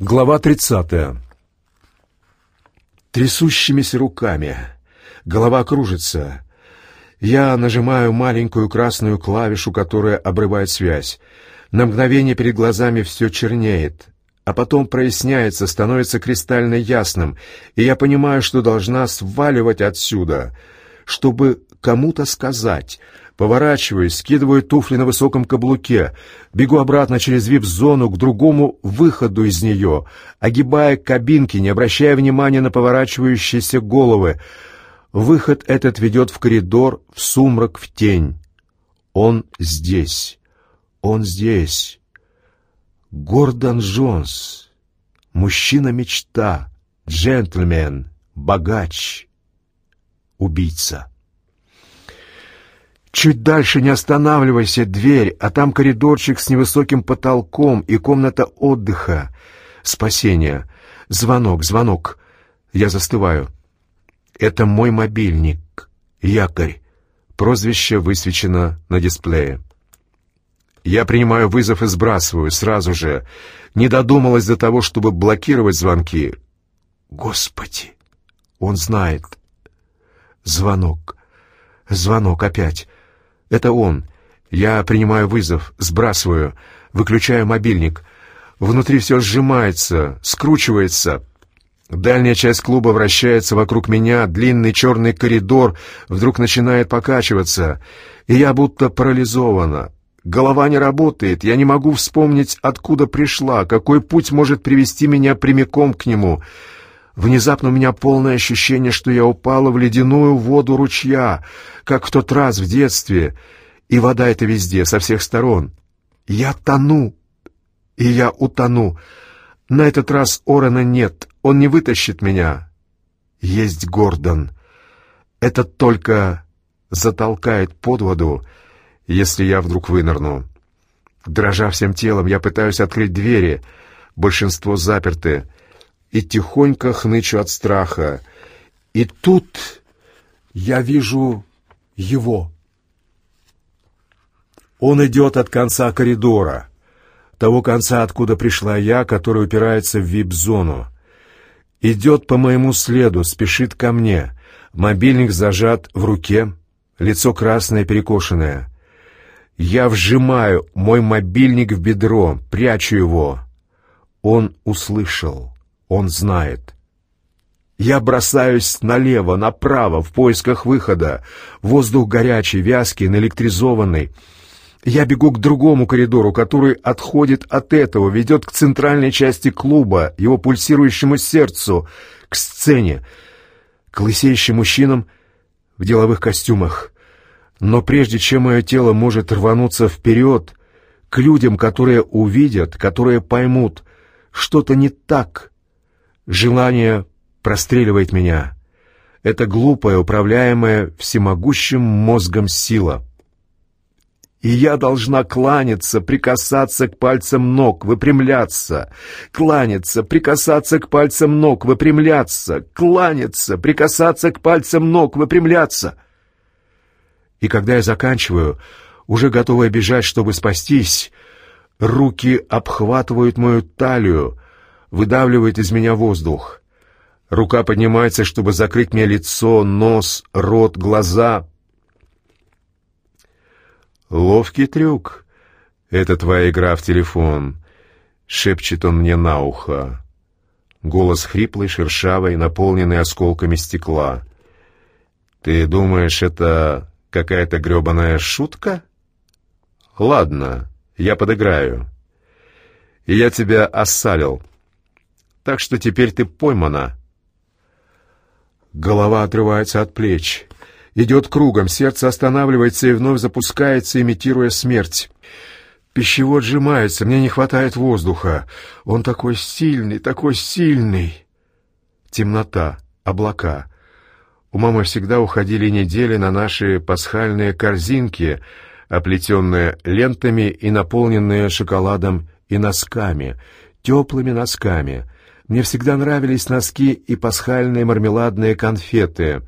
Глава 30. Трясущимися руками. Голова кружится. Я нажимаю маленькую красную клавишу, которая обрывает связь. На мгновение перед глазами все чернеет, а потом проясняется, становится кристально ясным, и я понимаю, что должна сваливать отсюда, чтобы кому-то сказать — Поворачиваюсь, скидываю туфли на высоком каблуке, бегу обратно через вип-зону к другому выходу из нее, огибая кабинки, не обращая внимания на поворачивающиеся головы. Выход этот ведет в коридор, в сумрак, в тень. Он здесь. Он здесь. Гордон Джонс. Мужчина-мечта. Джентльмен. Богач. Убийца. Чуть дальше не останавливайся, дверь, а там коридорчик с невысоким потолком и комната отдыха. Спасение. Звонок, звонок. Я застываю. Это мой мобильник. Якорь. Прозвище высвечено на дисплее. Я принимаю вызов и сбрасываю сразу же. Не додумалась до того, чтобы блокировать звонки. Господи! Он знает. Звонок. Звонок опять. Это он. Я принимаю вызов, сбрасываю, выключаю мобильник. Внутри все сжимается, скручивается. Дальняя часть клуба вращается вокруг меня, длинный черный коридор вдруг начинает покачиваться, и я будто парализована. Голова не работает, я не могу вспомнить, откуда пришла, какой путь может привести меня прямиком к нему. Внезапно у меня полное ощущение, что я упала в ледяную воду ручья, как в тот раз в детстве, и вода эта везде, со всех сторон. Я тону, и я утону. На этот раз Орена нет, он не вытащит меня. Есть Гордон. Это только затолкает под воду, если я вдруг вынырну. Дрожа всем телом, я пытаюсь открыть двери, большинство заперты, и тихонько хнычу от страха. И тут я вижу его. Он идет от конца коридора, того конца, откуда пришла я, который упирается в вип-зону. Идет по моему следу, спешит ко мне. Мобильник зажат в руке, лицо красное, перекошенное. Я вжимаю мой мобильник в бедро, прячу его. Он услышал, он знает. Я бросаюсь налево, направо, в поисках выхода. Воздух горячий, вязкий, наэлектризованный. Я бегу к другому коридору, который отходит от этого, ведет к центральной части клуба, его пульсирующему сердцу, к сцене, к лысеющим мужчинам в деловых костюмах. Но прежде чем мое тело может рвануться вперед, к людям, которые увидят, которые поймут, что-то не так, желание простреливает меня. Это глупая, управляемая всемогущим мозгом сила. И я должна кланяться, прикасаться к пальцам ног, выпрямляться, кланяться, прикасаться к пальцам ног, выпрямляться, кланяться, прикасаться к пальцам ног, выпрямляться. И когда я заканчиваю, уже готовая бежать, чтобы спастись, руки обхватывают мою талию, выдавливают из меня воздух. Рука поднимается, чтобы закрыть мне лицо, нос, рот, глаза. «Ловкий трюк. Это твоя игра в телефон», — шепчет он мне на ухо. Голос хриплый, шершавый, наполненный осколками стекла. «Ты думаешь, это какая-то грёбаная шутка?» «Ладно, я подыграю. И я тебя осалил. Так что теперь ты поймана». Голова отрывается от плеч. Идет кругом, сердце останавливается и вновь запускается, имитируя смерть. Пищевод сжимается, мне не хватает воздуха. Он такой сильный, такой сильный. Темнота, облака. У мамы всегда уходили недели на наши пасхальные корзинки, оплетенные лентами и наполненные шоколадом и носками, теплыми носками — мне всегда нравились носки и пасхальные мармеладные конфеты.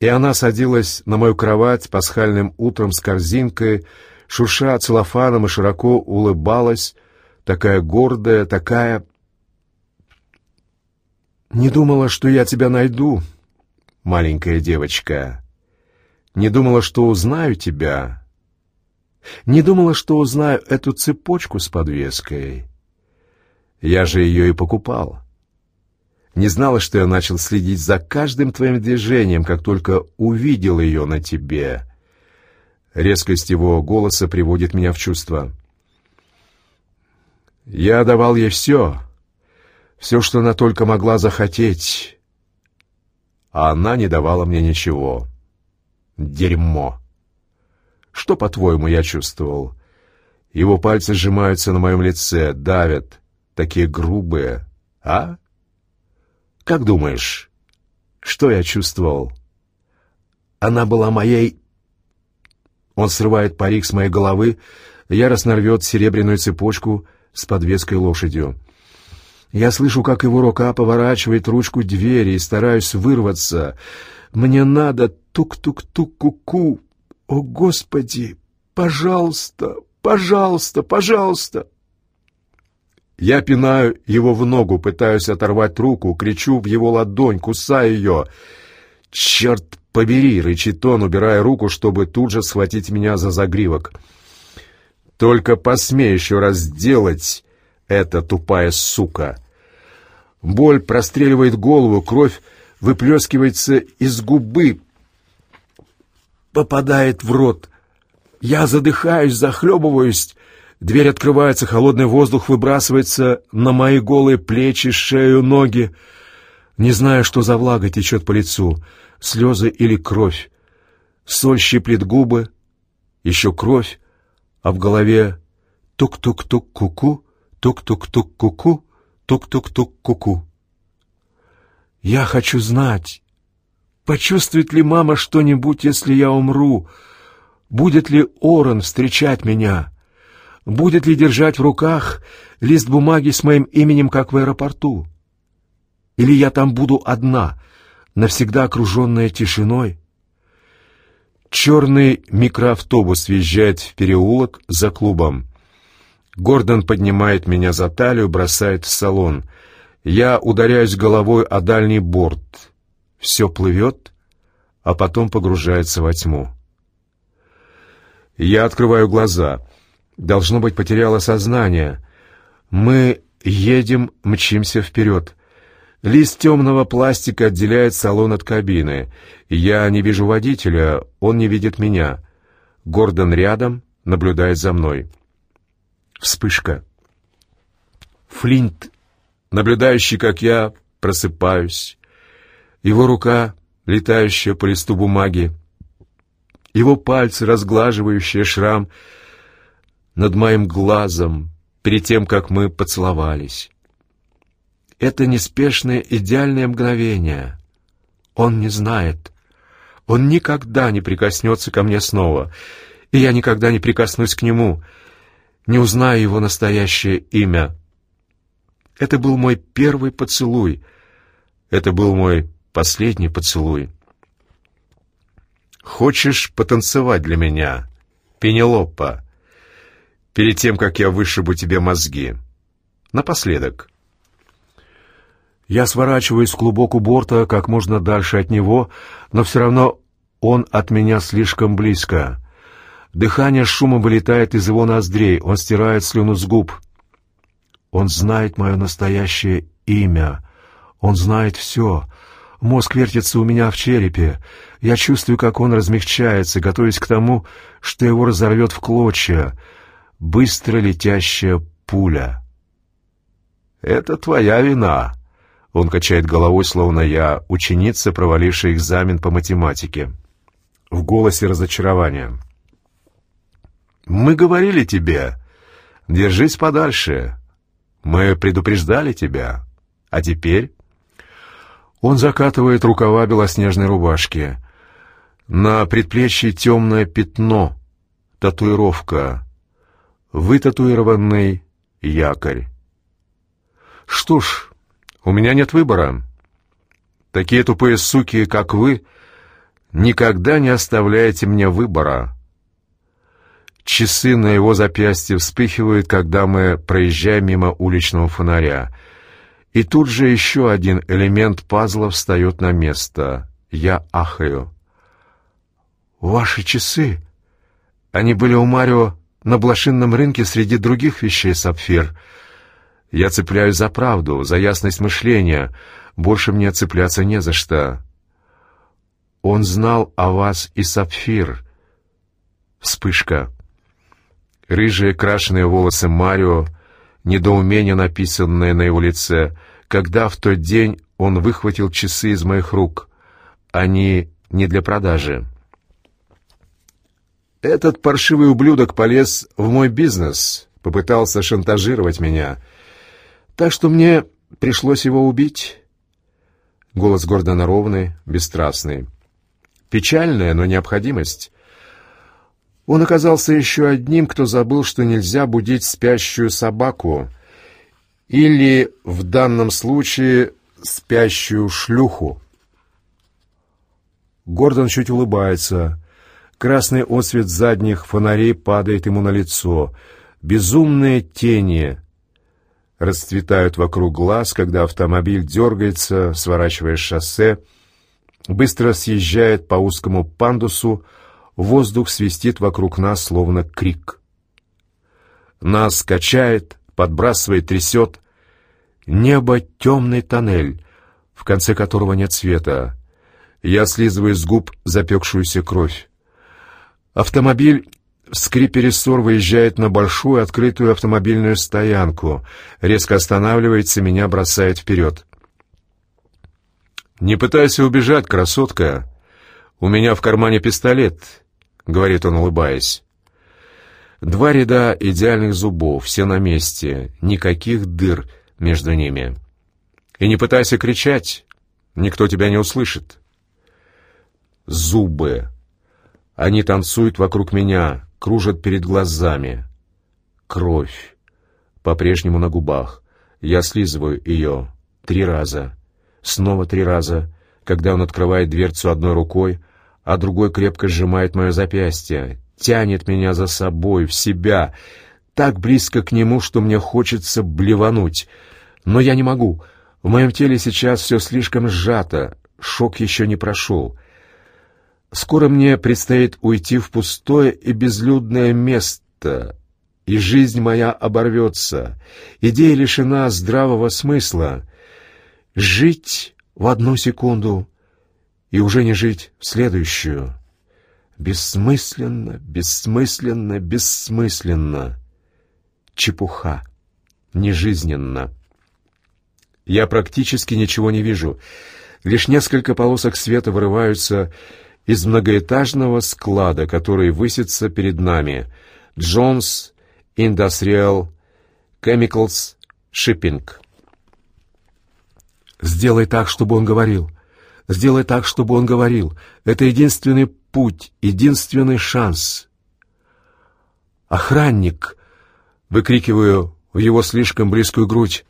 И она садилась на мою кровать пасхальным утром с корзинкой, шурша целлофаном и широко улыбалась, такая гордая, такая... Не думала, что я тебя найду, маленькая девочка. Не думала, что узнаю тебя. Не думала, что узнаю эту цепочку с подвеской. Я же ее и покупал. Не знала, что я начал следить за каждым твоим движением, как только увидел ее на тебе. Резкость его голоса приводит меня в чувство. Я давал ей все, все, что она только могла захотеть, а она не давала мне ничего. Дерьмо. Что, по-твоему, я чувствовал? Его пальцы сжимаются на моем лице, давят, такие грубые, а? Как думаешь, что я чувствовал? Она была моей... Он срывает парик с моей головы, яростно рвет серебряную цепочку с подвеской лошадью. Я слышу, как его рука поворачивает ручку двери и стараюсь вырваться. Мне надо тук-тук-тук-ку-ку. О, Господи, пожалуйста, пожалуйста, пожалуйста. Я пинаю его в ногу, пытаюсь оторвать руку, кричу в его ладонь, кусаю ее. «Черт побери!» — рычит он, убирая руку, чтобы тут же схватить меня за загривок. «Только посмей еще раз сделать это, тупая сука!» Боль простреливает голову, кровь выплескивается из губы, попадает в рот. Я задыхаюсь, захлебываюсь, Дверь открывается, холодный воздух выбрасывается на мои голые плечи, шею, ноги. Не знаю, что за влага течет по лицу, слезы или кровь. Соль щиплет губы, еще кровь, а в голове тук-тук-тук-ку-ку, тук-тук-тук-ку-ку, тук-тук-тук-ку-ку. Я хочу знать, почувствует ли мама что-нибудь, если я умру, будет ли Орен встречать меня — будет ли держать в руках лист бумаги с моим именем, как в аэропорту? Или я там буду одна, навсегда окруженная тишиной? Черный микроавтобус въезжает в переулок за клубом. Гордон поднимает меня за талию, бросает в салон. Я ударяюсь головой о дальний борт. Все плывет, а потом погружается во тьму. Я открываю глаза — Должно быть, потеряла сознание. Мы едем, мчимся вперед. Лист темного пластика отделяет салон от кабины. Я не вижу водителя, он не видит меня. Гордон рядом, наблюдает за мной. Вспышка. Флинт, наблюдающий, как я, просыпаюсь. Его рука, летающая по листу бумаги. Его пальцы, разглаживающие шрам, — над моим глазом перед тем, как мы поцеловались. Это неспешное идеальное мгновение. Он не знает. Он никогда не прикоснется ко мне снова, и я никогда не прикоснусь к нему, не узнаю его настоящее имя. Это был мой первый поцелуй. Это был мой последний поцелуй. «Хочешь потанцевать для меня, Пенелопа?» Перед тем, как я вышибу тебе мозги. Напоследок. Я сворачиваюсь в клубок у борта как можно дальше от него, но все равно он от меня слишком близко. Дыхание шумом вылетает из его ноздрей, он стирает слюну с губ. Он знает мое настоящее имя. Он знает все. Мозг вертится у меня в черепе. Я чувствую, как он размягчается, готовясь к тому, что его разорвет в клочья — быстро летящая пуля. «Это твоя вина», — он качает головой, словно я ученица, провалившая экзамен по математике. В голосе разочарование. «Мы говорили тебе, держись подальше. Мы предупреждали тебя. А теперь...» Он закатывает рукава белоснежной рубашки. На предплечье темное пятно, татуировка, вытатуированный якорь. Что ж, у меня нет выбора. Такие тупые суки, как вы, никогда не оставляете мне выбора. Часы на его запястье вспыхивают, когда мы проезжаем мимо уличного фонаря. И тут же еще один элемент пазла встает на место. Я ахаю. «Ваши часы!» Они были у Марио на блошинном рынке среди других вещей сапфир. Я цепляюсь за правду, за ясность мышления. Больше мне цепляться не за что. Он знал о вас и сапфир. Вспышка. Рыжие крашеные волосы Марио, недоумение, написанное на его лице, когда в тот день он выхватил часы из моих рук. Они не для продажи. Этот паршивый ублюдок полез в мой бизнес, попытался шантажировать меня. Так что мне пришлось его убить. Голос Гордона ровный, бесстрастный. Печальная, но необходимость. Он оказался еще одним, кто забыл, что нельзя будить спящую собаку или, в данном случае, спящую шлюху. Гордон чуть улыбается. Красный отсвет задних фонарей падает ему на лицо. Безумные тени расцветают вокруг глаз, когда автомобиль дергается, сворачивая шоссе, быстро съезжает по узкому пандусу, воздух свистит вокруг нас, словно крик. Нас качает, подбрасывает, трясет. Небо — темный тоннель, в конце которого нет света. Я слизываю с губ запекшуюся кровь. Автомобиль в скрипе рессор выезжает на большую открытую автомобильную стоянку. Резко останавливается, меня бросает вперед. «Не пытайся убежать, красотка. У меня в кармане пистолет», — говорит он, улыбаясь. Два ряда идеальных зубов, все на месте, никаких дыр между ними. И не пытайся кричать, никто тебя не услышит. Зубы. Они танцуют вокруг меня, кружат перед глазами. Кровь. По-прежнему на губах. Я слизываю ее. Три раза. Снова три раза, когда он открывает дверцу одной рукой, а другой крепко сжимает мое запястье, тянет меня за собой, в себя, так близко к нему, что мне хочется блевануть. Но я не могу. В моем теле сейчас все слишком сжато, шок еще не прошел. Скоро мне предстоит уйти в пустое и безлюдное место, и жизнь моя оборвется. Идея лишена здравого смысла. Жить в одну секунду и уже не жить в следующую. Бессмысленно, бессмысленно, бессмысленно. Чепуха. Нежизненно. Я практически ничего не вижу. Лишь несколько полосок света вырываются из многоэтажного склада, который высится перед нами. Джонс Industrial Chemicals Shipping. Сделай так, чтобы он говорил. Сделай так, чтобы он говорил. Это единственный путь, единственный шанс. «Охранник!» — выкрикиваю в его слишком близкую грудь.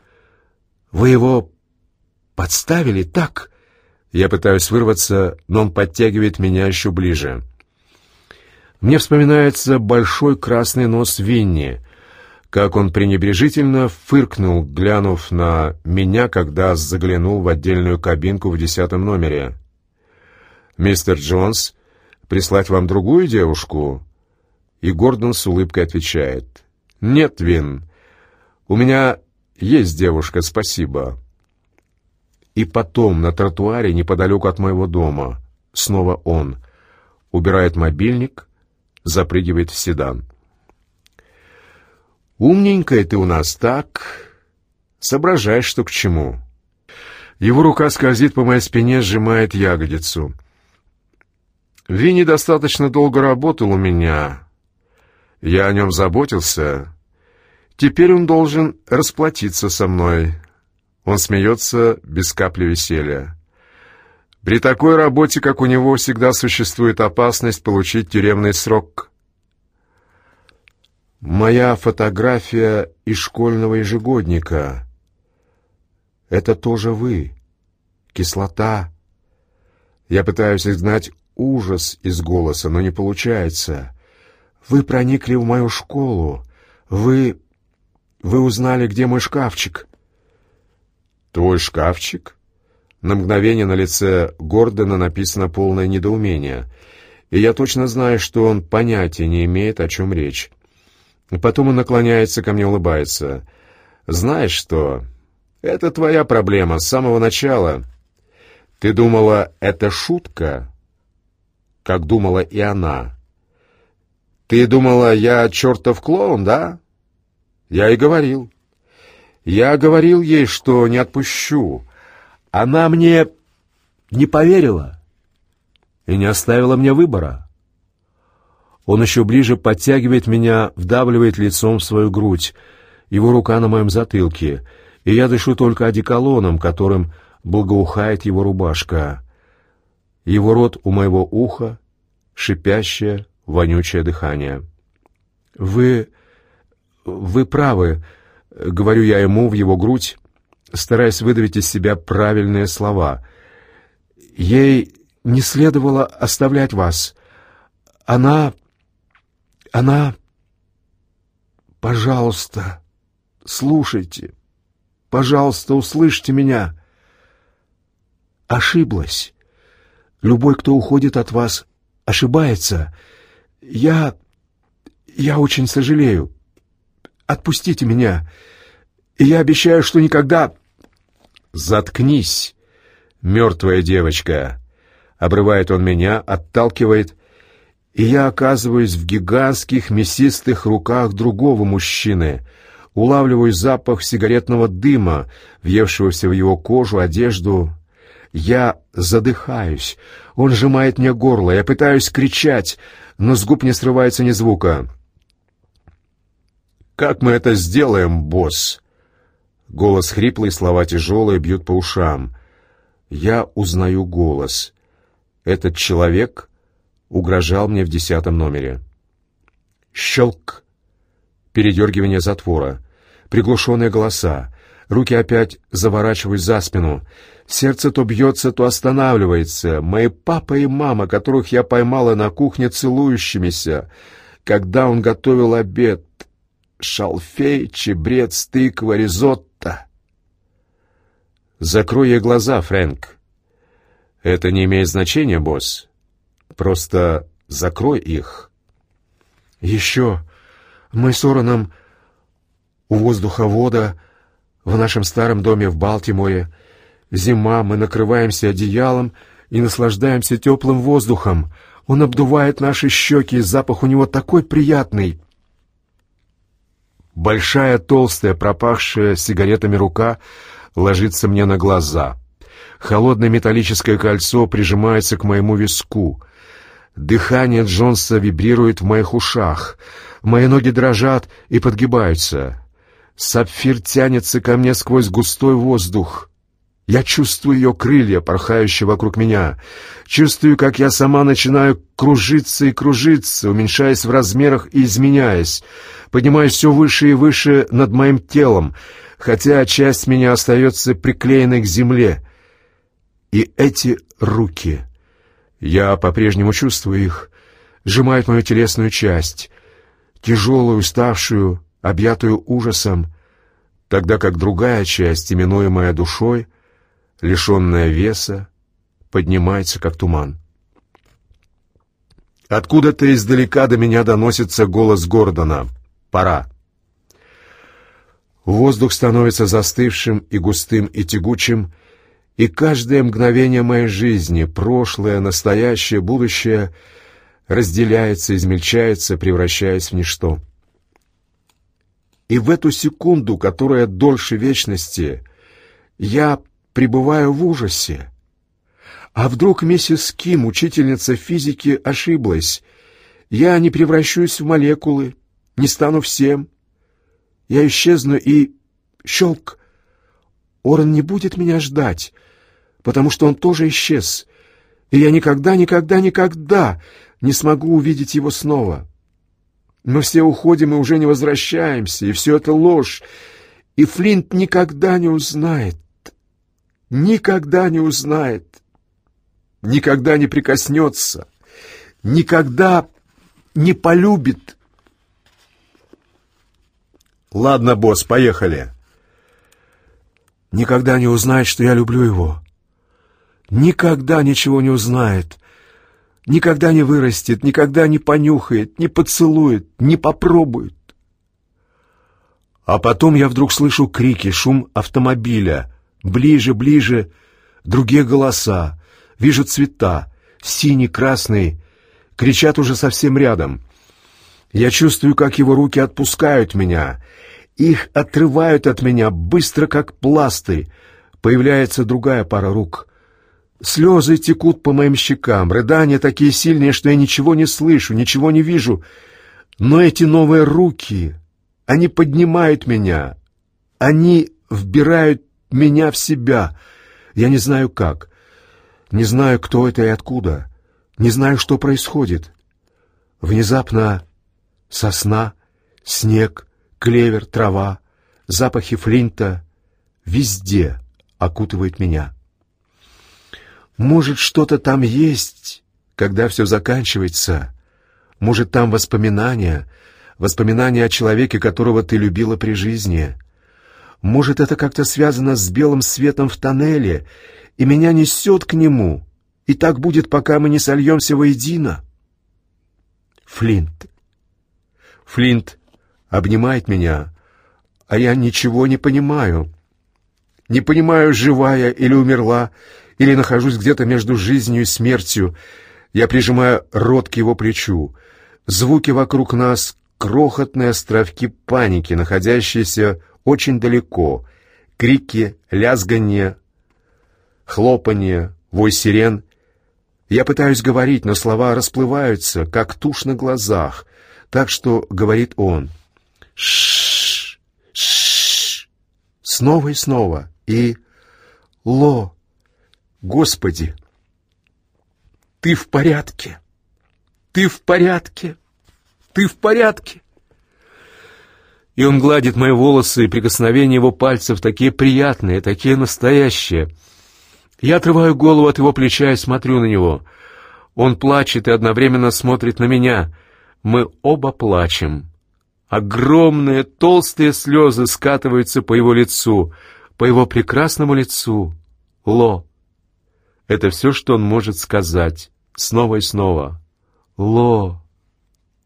«Вы его подставили так?» Я пытаюсь вырваться, но он подтягивает меня еще ближе. Мне вспоминается большой красный нос Винни, как он пренебрежительно фыркнул, глянув на меня, когда заглянул в отдельную кабинку в десятом номере. «Мистер Джонс, прислать вам другую девушку?» И Гордон с улыбкой отвечает. «Нет, Вин, у меня есть девушка, спасибо». И потом на тротуаре неподалеку от моего дома снова он убирает мобильник, запрыгивает в седан. «Умненькая ты у нас, так? Соображаешь, что к чему?» Его рука скользит по моей спине, сжимает ягодицу. Винни достаточно долго работал у меня. Я о нем заботился. Теперь он должен расплатиться со мной. Он смеется без капли веселья. При такой работе, как у него, всегда существует опасность получить тюремный срок. Моя фотография из школьного ежегодника. Это тоже вы. Кислота. Я пытаюсь изгнать ужас из голоса, но не получается. Вы проникли в мою школу. Вы... вы узнали, где мой шкафчик». «Твой шкафчик?» На мгновение на лице Гордона написано полное недоумение, и я точно знаю, что он понятия не имеет, о чем речь. Потом он наклоняется ко мне, улыбается. «Знаешь что? Это твоя проблема с самого начала. Ты думала, это шутка?» Как думала и она. «Ты думала, я чертов клоун, да?» «Я и говорил. Я говорил ей, что не отпущу. Она мне не поверила и не оставила мне выбора. Он еще ближе подтягивает меня, вдавливает лицом в свою грудь, его рука на моем затылке, и я дышу только одеколоном, которым благоухает его рубашка. Его рот у моего уха, шипящее, вонючее дыхание. «Вы... вы правы», — говорю я ему в его грудь, стараясь выдавить из себя правильные слова. «Ей не следовало оставлять вас. Она... она... Пожалуйста, слушайте. Пожалуйста, услышьте меня. Ошиблась. Любой, кто уходит от вас, ошибается. Я... я очень сожалею. Отпустите меня. И я обещаю, что никогда... Заткнись, мертвая девочка. Обрывает он меня, отталкивает, и я оказываюсь в гигантских мясистых руках другого мужчины, улавливаю запах сигаретного дыма, въевшегося в его кожу, одежду. Я задыхаюсь, он сжимает мне горло, я пытаюсь кричать, но с губ не срывается ни звука. «Как мы это сделаем, босс?» Голос хриплый, слова тяжелые, бьют по ушам. Я узнаю голос. Этот человек угрожал мне в десятом номере. Щелк! Передергивание затвора. Приглушенные голоса. Руки опять заворачиваюсь за спину. Сердце то бьется, то останавливается. Мои папа и мама, которых я поймала на кухне целующимися, когда он готовил обед. Шалфей, чебрец, тыква, ризотто. Закрой ей глаза, Фрэнк. Это не имеет значения, босс. Просто закрой их. Еще мы с Ороном у воздуховода в нашем старом доме в Балтиморе. Зима, мы накрываемся одеялом и наслаждаемся теплым воздухом. Он обдувает наши щеки, запах у него такой приятный. Большая, толстая, пропахшая сигаретами рука ложится мне на глаза — Холодное металлическое кольцо прижимается к моему виску. Дыхание Джонса вибрирует в моих ушах. Мои ноги дрожат и подгибаются. Сапфир тянется ко мне сквозь густой воздух. Я чувствую ее крылья, порхающие вокруг меня. Чувствую, как я сама начинаю кружиться и кружиться, уменьшаясь в размерах и изменяясь. Поднимаюсь все выше и выше над моим телом, хотя часть меня остается приклеенной к земле — и эти руки, я по-прежнему чувствую их, сжимают мою телесную часть, тяжелую, уставшую, объятую ужасом, тогда как другая часть, именуемая душой, лишенная веса, поднимается, как туман. Откуда-то издалека до меня доносится голос Гордона. «Пора». Воздух становится застывшим и густым и тягучим, и каждое мгновение моей жизни, прошлое, настоящее, будущее, разделяется, измельчается, превращаясь в ничто. И в эту секунду, которая дольше вечности, я пребываю в ужасе. А вдруг миссис Ким, учительница физики, ошиблась? Я не превращусь в молекулы, не стану всем. Я исчезну и... Щелк! Орен не будет меня ждать потому что он тоже исчез, и я никогда, никогда, никогда не смогу увидеть его снова. Мы все уходим и уже не возвращаемся, и все это ложь, и Флинт никогда не узнает, никогда не узнает, никогда не прикоснется, никогда не полюбит. Ладно, босс, поехали. Никогда не узнает, что я люблю его. Никогда ничего не узнает. Никогда не вырастет, никогда не понюхает, не поцелует, не попробует. А потом я вдруг слышу крики, шум автомобиля. Ближе, ближе, другие голоса. Вижу цвета, синий, красный. Кричат уже совсем рядом. Я чувствую, как его руки отпускают меня. Их отрывают от меня быстро, как пластырь. Появляется другая пара рук. Слезы текут по моим щекам, рыдания такие сильные, что я ничего не слышу, ничего не вижу. Но эти новые руки, они поднимают меня. Они вбирают меня в себя. Я не знаю как. Не знаю, кто это и откуда. Не знаю, что происходит. Внезапно сосна, снег, клевер, трава, запахи флинта везде окутывают меня. Может, что-то там есть, когда все заканчивается. Может, там воспоминания, воспоминания о человеке, которого ты любила при жизни. Может, это как-то связано с белым светом в тоннеле, и меня несет к нему, и так будет, пока мы не сольемся воедино. Флинт. Флинт обнимает меня, а я ничего не понимаю. Не понимаю, живая или умерла, или нахожусь где-то между жизнью и смертью. Я прижимаю рот к его плечу. Звуки вокруг нас — крохотные островки паники, находящиеся очень далеко. Крики, лязганье, хлопанье, вой сирен. Я пытаюсь говорить, но слова расплываются, как тушь на глазах, так что говорит он. Шш, шш, снова и снова, и ло, Господи, ты в порядке, ты в порядке, ты в порядке. И он гладит мои волосы, и прикосновения его пальцев такие приятные, такие настоящие. Я отрываю голову от его плеча и смотрю на него. Он плачет и одновременно смотрит на меня. Мы оба плачем. Огромные толстые слезы скатываются по его лицу, по его прекрасному лицу. Ло. Это все, что он может сказать, снова и снова. Ло,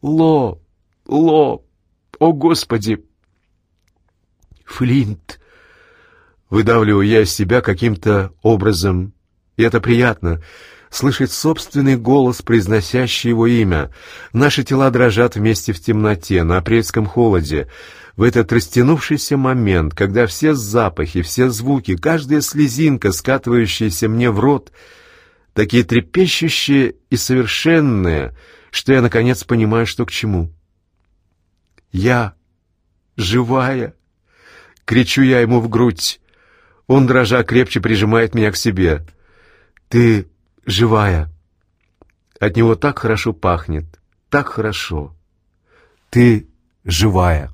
Ло, Ло, о Господи! Флинт! Выдавливаю я из себя каким-то образом, и это приятно — слышать собственный голос, произносящий его имя. Наши тела дрожат вместе в темноте, на апрельском холоде. В этот растянувшийся момент, когда все запахи, все звуки, каждая слезинка, скатывающаяся мне в рот, такие трепещущие и совершенные, что я, наконец, понимаю, что к чему. «Я живая!» — кричу я ему в грудь. Он, дрожа, крепче прижимает меня к себе. «Ты живая. От него так хорошо пахнет, так хорошо. Ты живая.